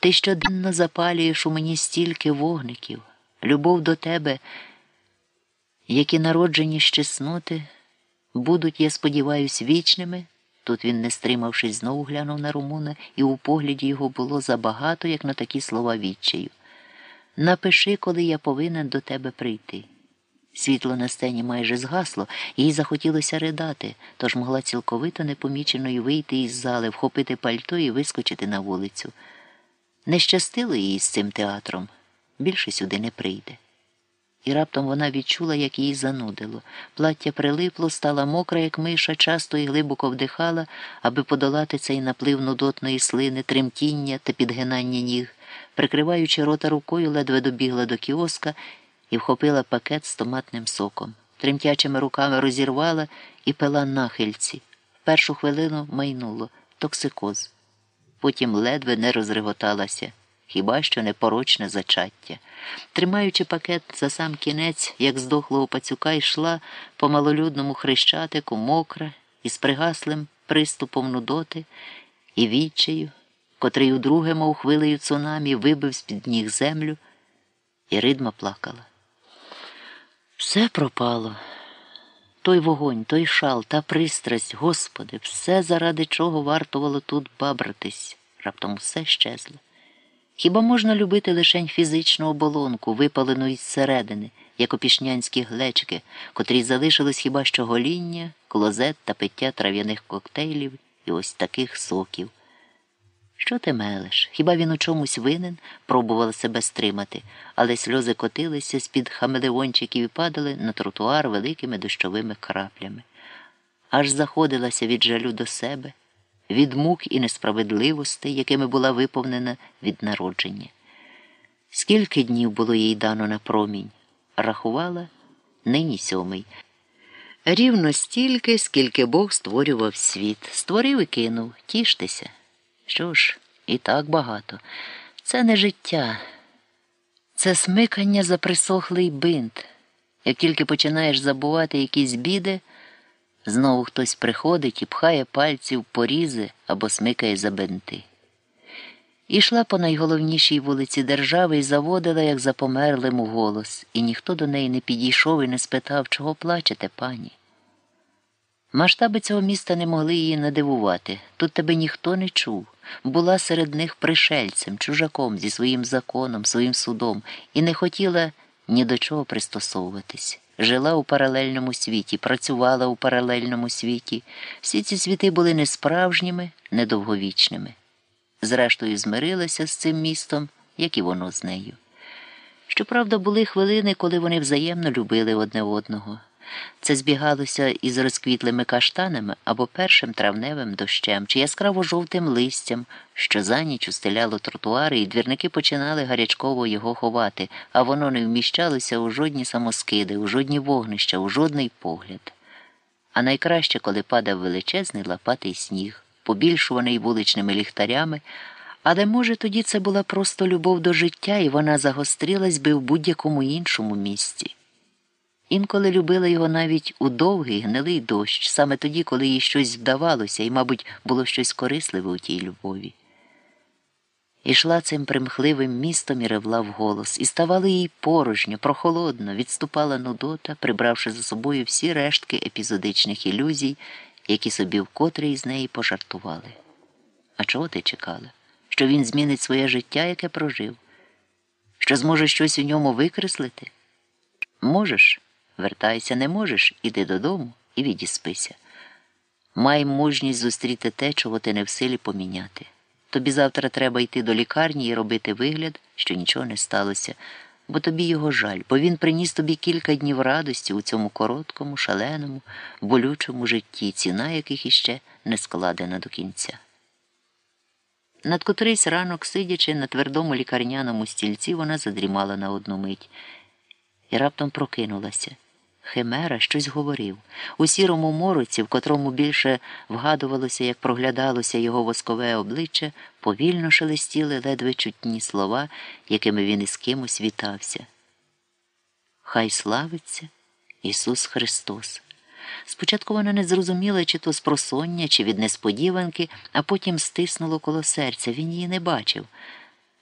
Ти щоденно запалюєш у мені стільки вогників, любов до тебе, які народжені з чесноти, будуть, я сподіваюсь, вічними. Тут він, не стримавшись, знову глянув на Румуна, і у погляді його було забагато, як на такі слова відчаю. Напиши, коли я повинен до тебе прийти. Світло на сцені майже згасло, їй захотілося ридати, тож могла цілковито непоміченою вийти із зали, вхопити пальто і вискочити на вулицю. Не щастило їй з цим театром, більше сюди не прийде. І раптом вона відчула, як її занудило. Плаття прилипло, стала мокра, як миша, часто і глибоко вдихала, аби подолати цей наплив нудотної слини, тремтіння та підгинання ніг. Прикриваючи рота рукою, ледве добігла до кіоска і вхопила пакет з томатним соком. Тремтячими руками розірвала і пила нахильці. В першу хвилину майнуло токсикоз. Потім ледве не розреготалася, хіба що непорочне зачаття. Тримаючи пакет за сам кінець, як здохлого пацюка, йшла по малолюдному хрещатику, мокра, із пригаслим приступом нудоти і відчаю, котрий удруге, мов хвилею цунамі, вибив з-під ніг землю, і ридма плакала. Все пропало. Той вогонь, той шал, та пристрасть, Господи, все, заради чого вартувало тут бабратись, раптом все щезло. Хіба можна любити лишень фізичну оболонку, випалену із середини, як опішнянські глечики, котрій залишилось хіба що гоління, клозет та пиття трав'яних коктейлів і ось таких соків. Що ти мелеш? Хіба він у чомусь винен? пробувала себе стримати, але сльози котилися з-під хамелеончиків і падали на тротуар великими дощовими краплями. Аж заходилася від жалю до себе, від мук і несправедливостей, якими була виповнена від народження. Скільки днів було їй дано на промінь? Рахувала нині сьомий. Рівно стільки, скільки Бог створював світ. Створив і кинув, тіштеся. Що ж, і так багато. Це не життя, це смикання за присохлий бинт. Як тільки починаєш забувати якісь біди, знову хтось приходить і пхає пальці в порізи або смикає за бинти. Ішла по найголовнішій вулиці держави і заводила, як за померлим у голос, і ніхто до неї не підійшов і не спитав, чого плачете, пані. Масштаби цього міста не могли її надивувати. Тут тебе ніхто не чув. Була серед них пришельцем, чужаком зі своїм законом, своїм судом, і не хотіла ні до чого пристосовуватись. Жила у паралельному світі, працювала у паралельному світі. Всі ці світи були не справжніми, не. Зрештою, змирилася з цим містом, як і воно з нею. Щоправда, були хвилини, коли вони взаємно любили одне одного. Це збігалося із розквітлими каштанами або першим травневим дощем чи яскраво жовтим листям, що за ніч устеляло тротуари, і двірники починали гарячково його ховати, а воно не вміщалося у жодні самоскиди, у жодні вогнища, у жодний погляд. А найкраще, коли падав величезний лопатий сніг, побільшуваний вуличними ліхтарями. Але, може, тоді це була просто любов до життя, і вона загострилась би в будь-якому іншому місці. Інколи любила його навіть у довгий гнилий дощ, саме тоді, коли їй щось вдавалося, і, мабуть, було щось корисливе у тій любові. Ішла цим примхливим містом і ревла вголос, і ставало їй порожньо, прохолодно, відступала нудота, прибравши за собою всі рештки епізодичних ілюзій, які собі вкотре із неї пожартували. А чого ти чекала? Що він змінить своє життя, яке прожив? Що зможе щось у ньому викреслити? Можеш? Вертайся, не можеш, іди додому і відіспися. Май мужність зустріти те, чого ти не в силі поміняти. Тобі завтра треба йти до лікарні і робити вигляд, що нічого не сталося, бо тобі його жаль, бо він приніс тобі кілька днів радості у цьому короткому, шаленому, болючому житті, ціна яких іще не складена до кінця. Над котрийсь ранок, сидячи на твердому лікарняному стільці, вона задрімала на одну мить і раптом прокинулася. Химера щось говорив. У сірому мороці, в котрому більше вгадувалося, як проглядалося його воскове обличчя, повільно шелестіли ледве чутні слова, якими він із кимось вітався. Хай славиться Ісус Христос. Спочатку вона не зрозуміла, чи то з просоння, чи від несподіванки, а потім стиснуло коло серця. Він її не бачив.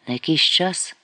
На якийсь час